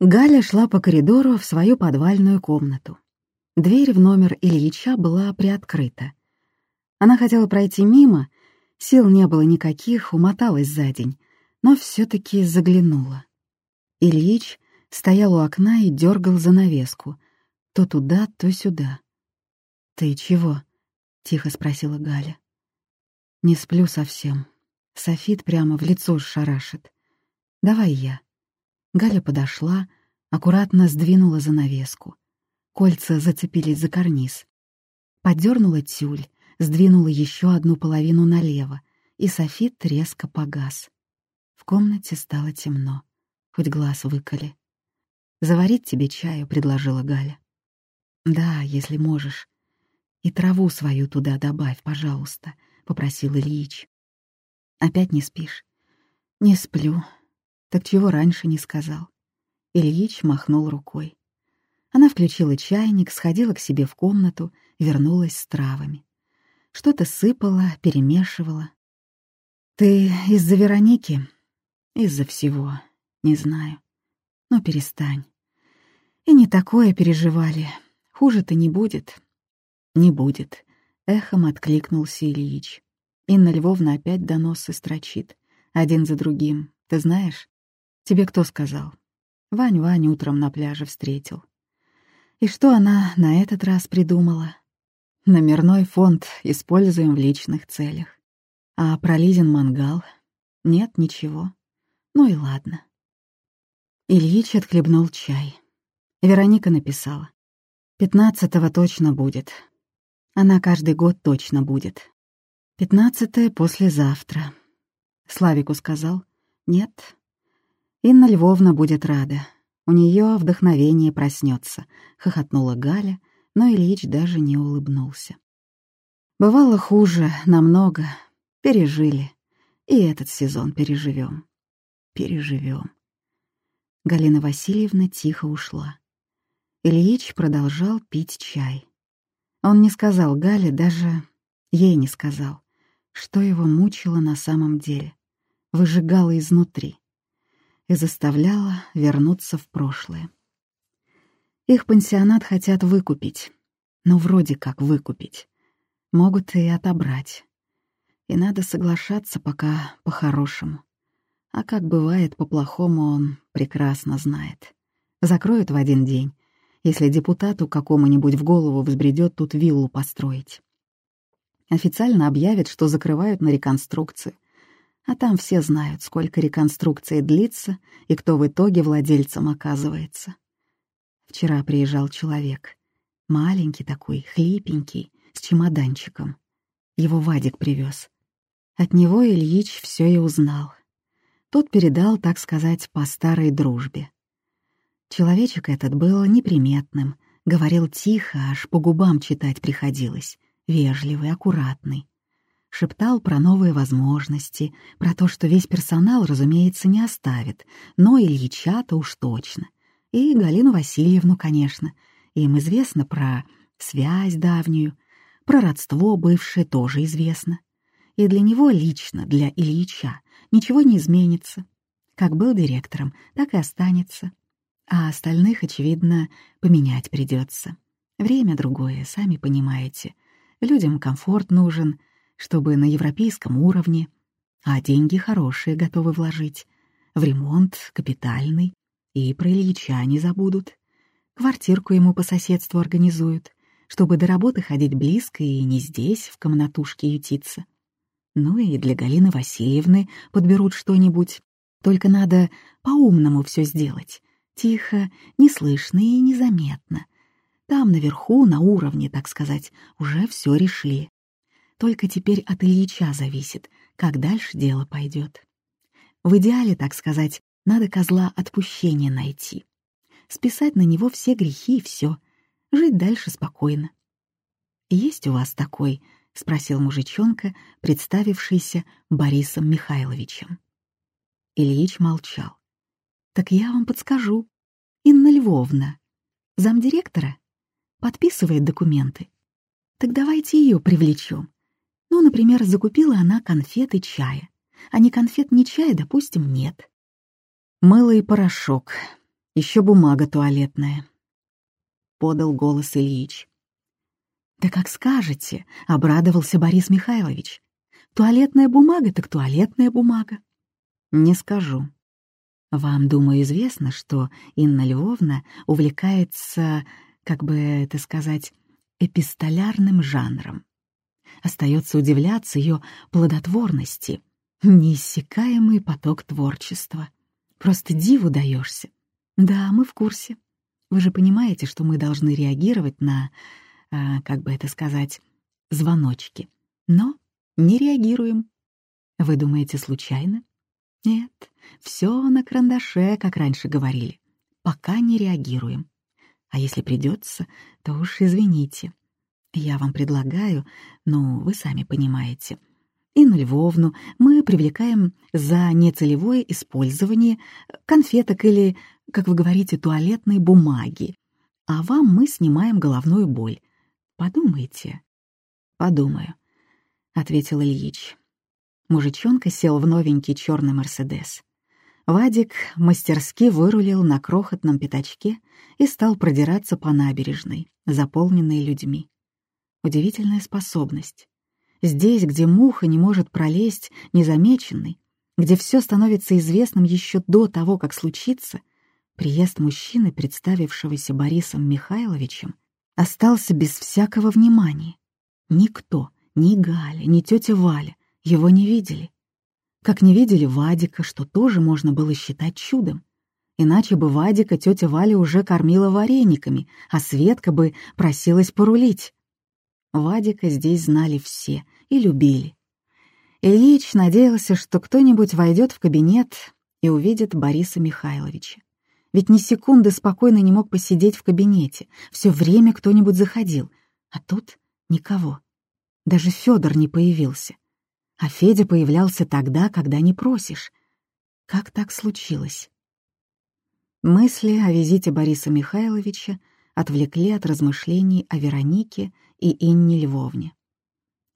Галя шла по коридору в свою подвальную комнату. Дверь в номер Ильича была приоткрыта. Она хотела пройти мимо, сил не было никаких, умоталась за день, но все таки заглянула. Ильич стоял у окна и дергал занавеску, то туда, то сюда. «Ты чего?» — тихо спросила Галя. «Не сплю совсем. Софит прямо в лицо шарашит. Давай я». Галя подошла, аккуратно сдвинула занавеску. Кольца зацепились за карниз. Подернула тюль, сдвинула еще одну половину налево, и софит резко погас. В комнате стало темно, хоть глаз выколи. «Заварить тебе чаю», — предложила Галя. «Да, если можешь. И траву свою туда добавь, пожалуйста», — попросил Ильич. «Опять не спишь?» «Не сплю. Так чего раньше не сказал?» Ильич махнул рукой. Она включила чайник, сходила к себе в комнату, вернулась с травами. Что-то сыпала, перемешивала. «Ты из-за Вероники?» «Из-за всего. Не знаю. Но перестань. И не такое переживали. Хуже-то не будет». «Не будет», — эхом откликнулся Ильич. Инна Львовна опять доносы строчит. Один за другим. Ты знаешь? Тебе кто сказал? Вань Вань утром на пляже встретил. И что она на этот раз придумала? Номерной фонд используем в личных целях. А про Лизин мангал? Нет, ничего. Ну и ладно. Ильич отхлебнул чай. Вероника написала. Пятнадцатого точно будет. Она каждый год точно будет. Пятнадцатое послезавтра. Славику сказал. Нет, Инна Львовна будет рада. У нее вдохновение проснется, хохотнула Галя, но Ильич даже не улыбнулся. Бывало хуже, намного. Пережили. И этот сезон переживем. Переживем. Галина Васильевна тихо ушла. Ильич продолжал пить чай. Он не сказал Гале, даже ей не сказал, что его мучило на самом деле, выжигало изнутри и заставляла вернуться в прошлое. Их пансионат хотят выкупить, ну вроде как выкупить. Могут и отобрать. И надо соглашаться пока по-хорошему. А как бывает по-плохому, он прекрасно знает. Закроют в один день, если депутату какому-нибудь в голову взбредет тут виллу построить. Официально объявят, что закрывают на реконструкцию, а там все знают, сколько реконструкции длится и кто в итоге владельцем оказывается. Вчера приезжал человек. Маленький такой, хлипенький, с чемоданчиком. Его Вадик привез. От него Ильич все и узнал. Тот передал, так сказать, по старой дружбе. Человечек этот был неприметным, говорил тихо, аж по губам читать приходилось, вежливый, аккуратный шептал про новые возможности, про то, что весь персонал, разумеется, не оставит, но Ильича-то уж точно. И Галину Васильевну, конечно. Им известно про связь давнюю, про родство бывшее тоже известно. И для него лично, для Ильича, ничего не изменится. Как был директором, так и останется. А остальных, очевидно, поменять придется. Время другое, сами понимаете. Людям комфорт нужен, чтобы на европейском уровне, а деньги хорошие готовы вложить, в ремонт капитальный, и про Ильича не забудут. Квартирку ему по соседству организуют, чтобы до работы ходить близко и не здесь, в комнатушке ютиться. Ну и для Галины Васильевны подберут что-нибудь. Только надо по-умному все сделать. Тихо, неслышно и незаметно. Там наверху, на уровне, так сказать, уже все решили. Только теперь от Ильича зависит, как дальше дело пойдет. В идеале, так сказать, надо козла отпущения найти. Списать на него все грехи и все. Жить дальше спокойно. «Есть у вас такой?» — спросил мужичонка, представившийся Борисом Михайловичем. Ильич молчал. «Так я вам подскажу. Инна Львовна, замдиректора, подписывает документы. Так давайте ее привлечем. Ну, например, закупила она конфеты чая, а не конфет, ни чая, допустим, нет. Мыло и порошок. Еще бумага туалетная», — подал голос Ильич. «Да как скажете», — обрадовался Борис Михайлович. «Туалетная бумага так туалетная бумага». «Не скажу. Вам, думаю, известно, что Инна Львовна увлекается, как бы это сказать, эпистолярным жанром. Остается удивляться ее плодотворности, неиссякаемый поток творчества. Просто диву даешься. Да, мы в курсе. Вы же понимаете, что мы должны реагировать на, э, как бы это сказать, звоночки. Но не реагируем. Вы думаете, случайно? Нет, все на карандаше, как раньше говорили. Пока не реагируем. А если придется, то уж извините. Я вам предлагаю, ну, вы сами понимаете. Инну Львовну мы привлекаем за нецелевое использование конфеток или, как вы говорите, туалетной бумаги. А вам мы снимаем головную боль. Подумайте. Подумаю, — ответил Ильич. Мужичонка сел в новенький черный «Мерседес». Вадик мастерски вырулил на крохотном пятачке и стал продираться по набережной, заполненной людьми. Удивительная способность. Здесь, где муха не может пролезть незамеченной, где все становится известным еще до того, как случится, приезд мужчины, представившегося Борисом Михайловичем, остался без всякого внимания. Никто, ни Галя, ни тетя Валя его не видели. Как не видели Вадика, что тоже можно было считать чудом. Иначе бы Вадика тетя Валя уже кормила варениками, а Светка бы просилась порулить. Вадика здесь знали все и любили. Ильич надеялся, что кто-нибудь войдет в кабинет и увидит Бориса Михайловича. Ведь ни секунды спокойно не мог посидеть в кабинете, все время кто-нибудь заходил, а тут никого. Даже Федор не появился а Федя появлялся тогда, когда не просишь. Как так случилось? Мысли о визите Бориса Михайловича отвлекли от размышлений о Веронике и Инне Львовне.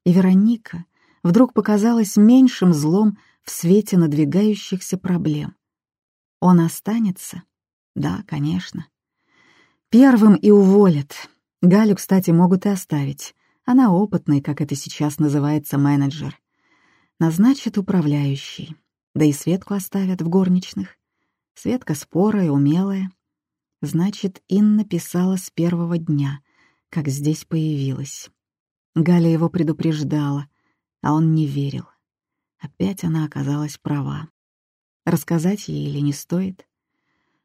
И Вероника вдруг показалась меньшим злом в свете надвигающихся проблем. Он останется? Да, конечно. Первым и уволят. Галю, кстати, могут и оставить. Она опытный, как это сейчас называется, менеджер. Назначат управляющий, да и Светку оставят в горничных. Светка спорая, умелая. Значит, Инна писала с первого дня, как здесь появилась. Галя его предупреждала, а он не верил. Опять она оказалась права. Рассказать ей или не стоит?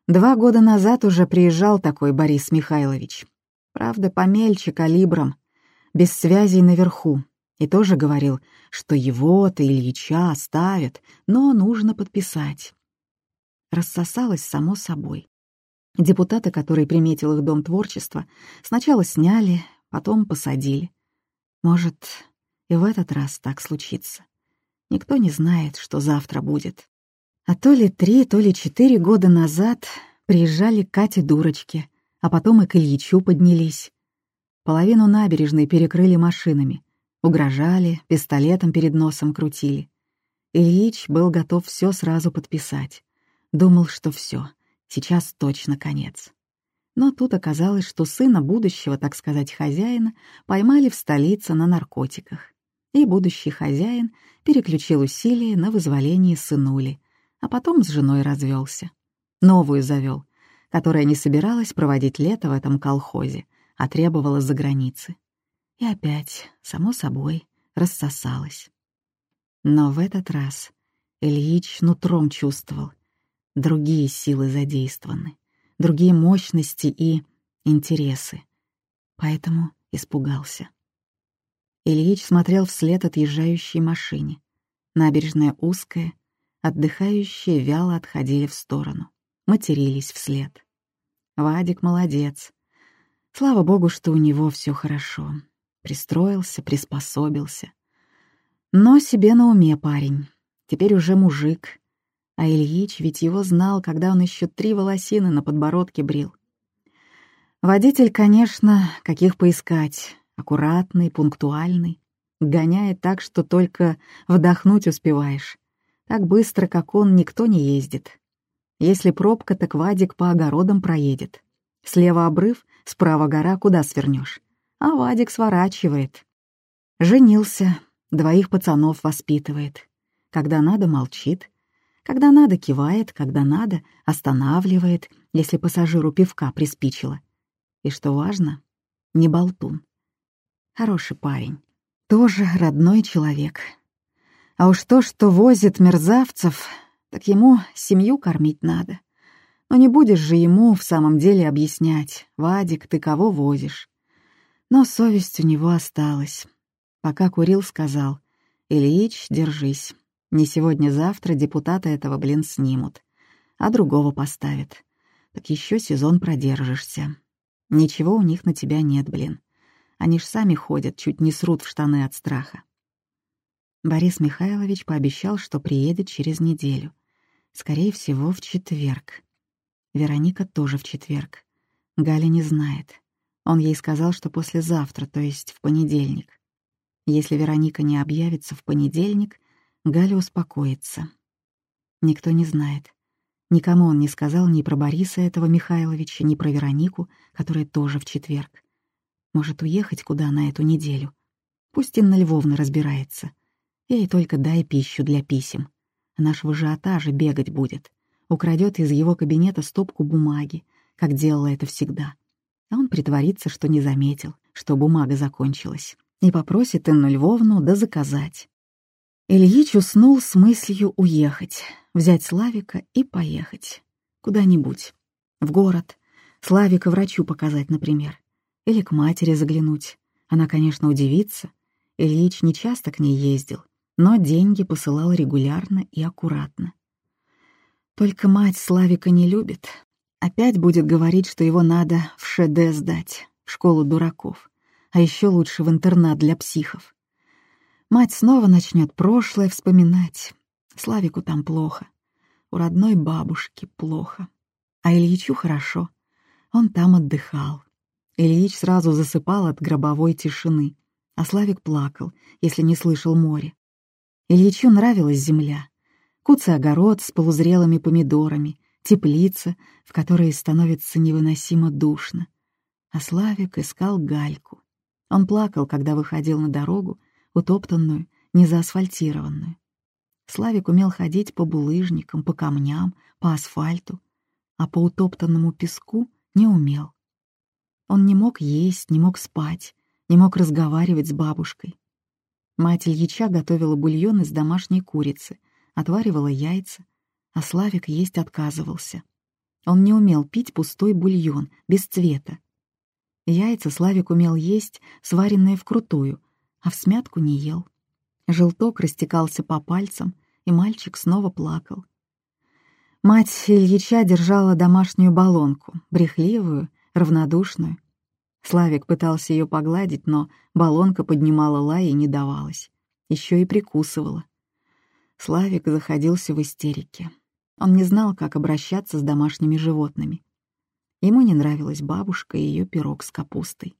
Два года назад уже приезжал такой Борис Михайлович. Правда, помельче калибром, без связей наверху. И тоже говорил, что его-то Ильича оставят, но нужно подписать. Рассосалось само собой. Депутаты, который приметил их дом творчества, сначала сняли, потом посадили. Может, и в этот раз так случится. Никто не знает, что завтра будет. А то ли три, то ли четыре года назад приезжали к Кате дурочки, а потом и к Ильичу поднялись. Половину набережной перекрыли машинами, Угрожали, пистолетом перед носом крутили. Ильич был готов все сразу подписать. Думал, что все, сейчас точно конец. Но тут оказалось, что сына будущего, так сказать, хозяина поймали в столице на наркотиках. И будущий хозяин переключил усилия на вызволение сынули, а потом с женой развелся. Новую завел, которая не собиралась проводить лето в этом колхозе, а требовала за границы. И опять, само собой, рассосалась. Но в этот раз Ильич нутром чувствовал. Другие силы задействованы, другие мощности и интересы. Поэтому испугался. Ильич смотрел вслед отъезжающей машине. Набережная узкая, отдыхающие вяло отходили в сторону, матерились вслед. Вадик молодец. Слава богу, что у него все хорошо. Пристроился, приспособился. Но себе на уме парень. Теперь уже мужик. А Ильич ведь его знал, когда он еще три волосины на подбородке брил. Водитель, конечно, каких поискать. Аккуратный, пунктуальный. Гоняет так, что только вдохнуть успеваешь. Так быстро, как он, никто не ездит. Если пробка, так Вадик по огородам проедет. Слева обрыв, справа гора, куда свернешь. А Вадик сворачивает. Женился, двоих пацанов воспитывает. Когда надо, молчит. Когда надо, кивает, когда надо, останавливает, если пассажиру пивка приспичило. И что важно, не болтун. Хороший парень. Тоже родной человек. А уж то, что возит мерзавцев, так ему семью кормить надо. Но не будешь же ему в самом деле объяснять, «Вадик, ты кого возишь?» Но совесть у него осталась. Пока курил, сказал, «Ильич, держись. Не сегодня-завтра депутата этого, блин, снимут, а другого поставят. Так еще сезон продержишься. Ничего у них на тебя нет, блин. Они ж сами ходят, чуть не срут в штаны от страха. Борис Михайлович пообещал, что приедет через неделю. Скорее всего, в четверг. Вероника тоже в четверг. Галя не знает. Он ей сказал, что послезавтра, то есть в понедельник. Если Вероника не объявится в понедельник, Галя успокоится. Никто не знает. Никому он не сказал ни про Бориса этого Михайловича, ни про Веронику, которая тоже в четверг. Может, уехать куда на эту неделю? Пусть Инна Львовна разбирается. Ей только дай пищу для писем. Она ж в бегать будет. Украдет из его кабинета стопку бумаги, как делала это всегда. А он притворится, что не заметил, что бумага закончилась, и попросит Инну Львовну да. Ильич уснул с мыслью уехать, взять Славика и поехать. Куда-нибудь. В город. Славика врачу показать, например. Или к матери заглянуть. Она, конечно, удивится. Ильич не часто к ней ездил, но деньги посылал регулярно и аккуратно. Только мать Славика не любит. Опять будет говорить, что его надо в ШД сдать, в школу дураков, а еще лучше в интернат для психов. Мать снова начнет прошлое вспоминать. Славику там плохо. У родной бабушки плохо. А Ильичу хорошо. Он там отдыхал. Ильич сразу засыпал от гробовой тишины, а Славик плакал, если не слышал море. Ильичу нравилась земля. Куцый огород с полузрелыми помидорами, теплица, в которой становится невыносимо душно. А Славик искал гальку. Он плакал, когда выходил на дорогу, утоптанную, незаасфальтированную. Славик умел ходить по булыжникам, по камням, по асфальту, а по утоптанному песку не умел. Он не мог есть, не мог спать, не мог разговаривать с бабушкой. Мать Ильича готовила бульон из домашней курицы, отваривала яйца, а Славик есть отказывался. Он не умел пить пустой бульон, без цвета. Яйца Славик умел есть, сваренные вкрутую, а в смятку не ел. Желток растекался по пальцам, и мальчик снова плакал. Мать Ильича держала домашнюю баллонку, брехливую, равнодушную. Славик пытался ее погладить, но баллонка поднимала лай и не давалась. Еще и прикусывала. Славик заходился в истерике. Он не знал, как обращаться с домашними животными. Ему не нравилась бабушка и ее пирог с капустой.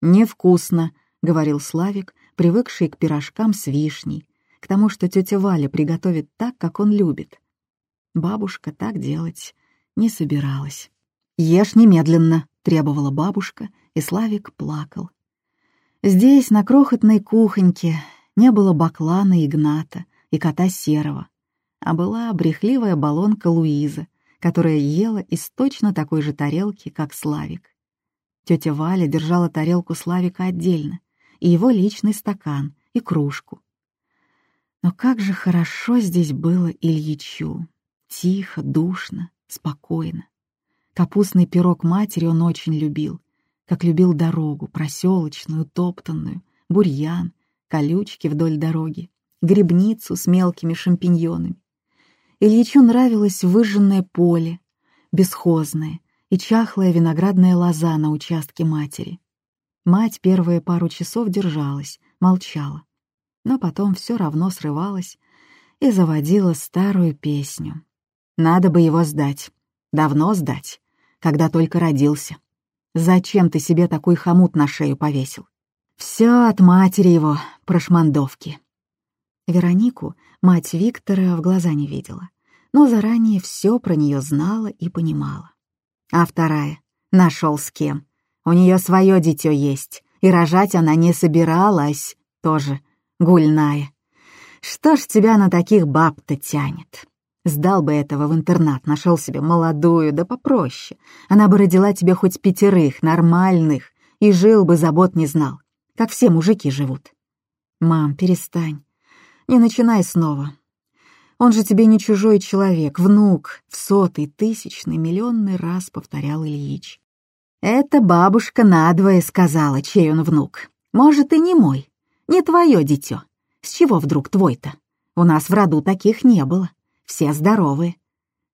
«Невкусно», — говорил Славик, привыкший к пирожкам с вишней, к тому, что тетя Валя приготовит так, как он любит. Бабушка так делать не собиралась. «Ешь немедленно», — требовала бабушка, и Славик плакал. Здесь, на крохотной кухоньке, не было баклана Игната и кота Серого, а была брехливая баллонка Луиза, которая ела из точно такой же тарелки, как Славик. Тетя Валя держала тарелку Славика отдельно, и его личный стакан, и кружку. Но как же хорошо здесь было Ильичу. Тихо, душно, спокойно. Капустный пирог матери он очень любил, как любил дорогу, проселочную, топтанную, бурьян, колючки вдоль дороги, грибницу с мелкими шампиньонами. Ильичу нравилось выжженное поле, бесхозное, и чахлая виноградная лоза на участке матери. Мать первые пару часов держалась, молчала, но потом все равно срывалась и заводила старую песню. «Надо бы его сдать. Давно сдать, когда только родился. Зачем ты себе такой хомут на шею повесил? Все от матери его, прошмандовки». Веронику мать Виктора в глаза не видела, но заранее все про нее знала и понимала. А вторая нашел с кем. У нее свое дитё есть, и рожать она не собиралась, тоже гульная. Что ж тебя на таких баб-то тянет? Сдал бы этого в интернат, нашел себе молодую, да попроще. Она бы родила тебе хоть пятерых, нормальных, и жил бы, забот не знал, как все мужики живут. Мам, перестань. Не начинай снова. Он же тебе не чужой человек, внук, в сотый, тысячный, миллионный раз повторял Ильич. Это бабушка надвое сказала, чей он внук. Может, и не мой, не твое дитё. С чего вдруг твой-то? У нас в роду таких не было. Все здоровы.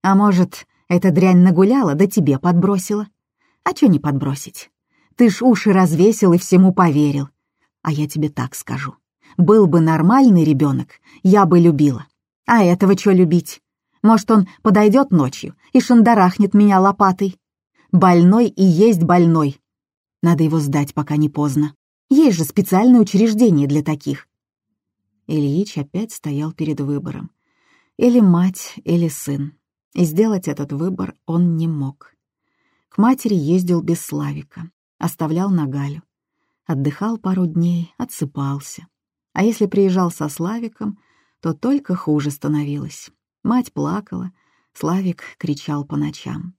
А может, эта дрянь нагуляла, да тебе подбросила? А чё не подбросить? Ты ж уши развесил и всему поверил. А я тебе так скажу. Был бы нормальный ребенок, я бы любила. А этого чё любить? Может, он подойдет ночью и шандарахнет меня лопатой? Больной и есть больной. Надо его сдать, пока не поздно. Есть же специальное учреждение для таких. Ильич опять стоял перед выбором. Или мать, или сын. И сделать этот выбор он не мог. К матери ездил без Славика, оставлял на Галю. Отдыхал пару дней, отсыпался. А если приезжал со Славиком, то только хуже становилось. Мать плакала, Славик кричал по ночам.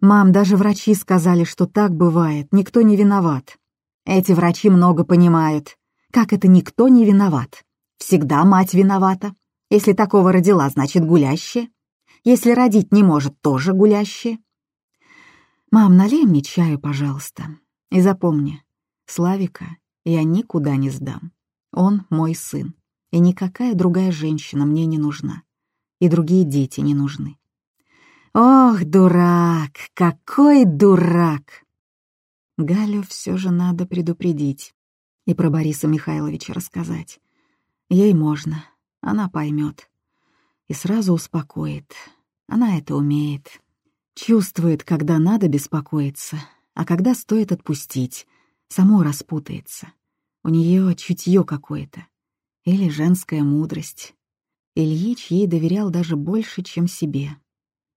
«Мам, даже врачи сказали, что так бывает, никто не виноват. Эти врачи много понимают. Как это никто не виноват? Всегда мать виновата. Если такого родила, значит гулящая. Если родить не может, тоже гулящая. Мам, налей мне чаю, пожалуйста. И запомни, Славика я никуда не сдам. Он мой сын, и никакая другая женщина мне не нужна. И другие дети не нужны. Ох, дурак, какой дурак! Галю все же надо предупредить и про Бориса Михайловича рассказать. Ей можно, она поймет и сразу успокоит. Она это умеет. Чувствует, когда надо беспокоиться, а когда стоит отпустить, само распутается. У нее чутье какое-то. Или женская мудрость. Ильич ей доверял даже больше, чем себе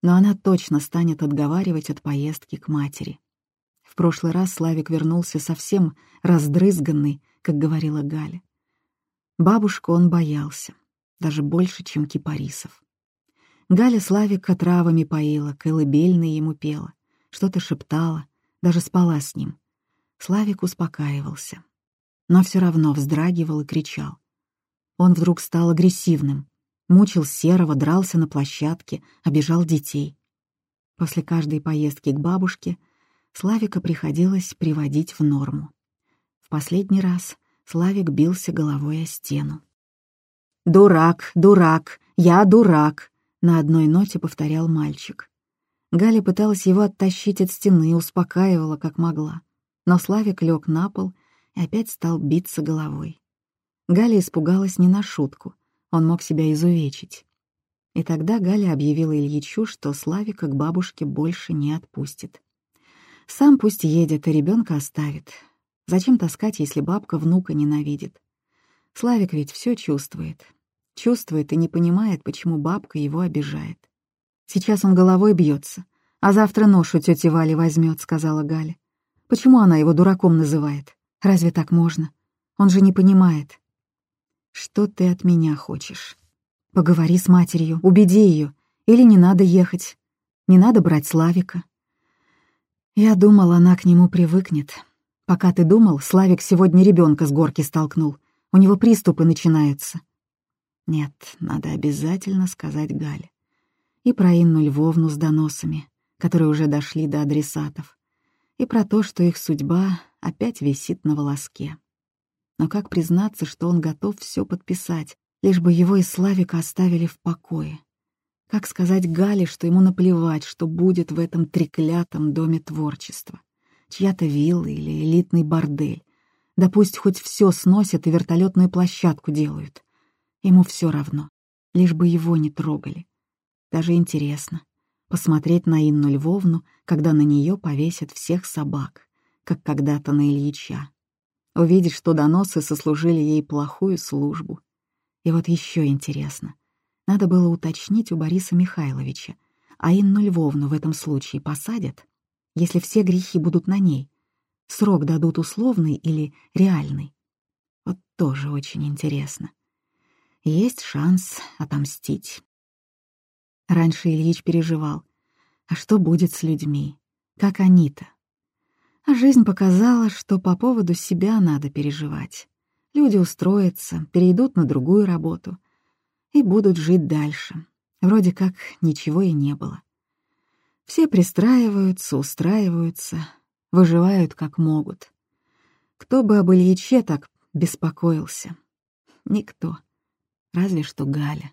но она точно станет отговаривать от поездки к матери. В прошлый раз Славик вернулся совсем раздрызганный, как говорила Галя. Бабушку он боялся, даже больше, чем кипарисов. Галя Славика травами поила, колыбельные ему пела, что-то шептала, даже спала с ним. Славик успокаивался, но все равно вздрагивал и кричал. Он вдруг стал агрессивным, мучил Серого, дрался на площадке, обижал детей. После каждой поездки к бабушке Славика приходилось приводить в норму. В последний раз Славик бился головой о стену. «Дурак, дурак, я дурак», — на одной ноте повторял мальчик. Галя пыталась его оттащить от стены и успокаивала, как могла. Но Славик лег на пол и опять стал биться головой. Галя испугалась не на шутку он мог себя изувечить. И тогда Галя объявила Ильичу, что Славика к бабушке больше не отпустит. Сам пусть едет, и ребенка оставит. Зачем таскать, если бабка внука ненавидит? Славик ведь все чувствует. Чувствует и не понимает, почему бабка его обижает. Сейчас он головой бьется, а завтра нож у тети Вали возьмет, сказала Галя. Почему она его дураком называет? Разве так можно? Он же не понимает. Что ты от меня хочешь? Поговори с матерью, убеди ее. Или не надо ехать. Не надо брать Славика. Я думал, она к нему привыкнет. Пока ты думал, Славик сегодня ребенка с горки столкнул. У него приступы начинаются. Нет, надо обязательно сказать Гале. И про Инну Львовну с доносами, которые уже дошли до адресатов. И про то, что их судьба опять висит на волоске. Но как признаться, что он готов все подписать, лишь бы его и Славика оставили в покое? Как сказать Гале, что ему наплевать, что будет в этом треклятом доме творчества? Чья-то вилла или элитный бордель? Да пусть хоть все сносят и вертолетную площадку делают. Ему все равно, лишь бы его не трогали. Даже интересно посмотреть на Инну Львовну, когда на нее повесят всех собак, как когда-то на Ильича увидеть, что доносы сослужили ей плохую службу. И вот еще интересно, Надо было уточнить у Бориса Михайловича, а Инну Львовну в этом случае посадят, если все грехи будут на ней. Срок дадут условный или реальный. Вот тоже очень интересно. Есть шанс отомстить. Раньше Ильич переживал. А что будет с людьми? Как они-то? А жизнь показала, что по поводу себя надо переживать. Люди устроятся, перейдут на другую работу и будут жить дальше. Вроде как ничего и не было. Все пристраиваются, устраиваются, выживают как могут. Кто бы об Ильиче так беспокоился? Никто. Разве что Галя.